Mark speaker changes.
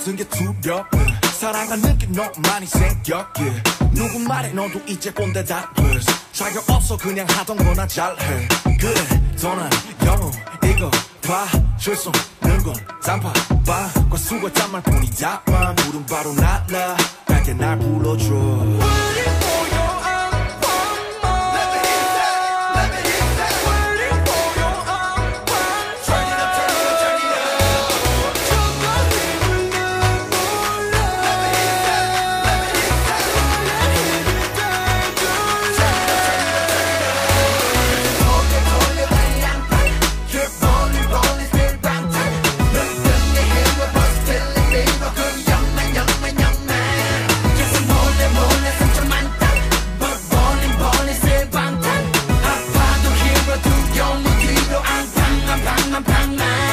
Speaker 1: 새벽 사랑한 느낌 너무 많이 yeah. 누구 말에 너도 이제 꼰대다 plus 자격 없어 그냥 하던 거나 잘해. 그래 더난 영웅 이거 봐줄 수 없는 건 짬밥과 수고 짠말 뿐이다만 부른 바로 날라 밝게 날 불러줘 bang bang.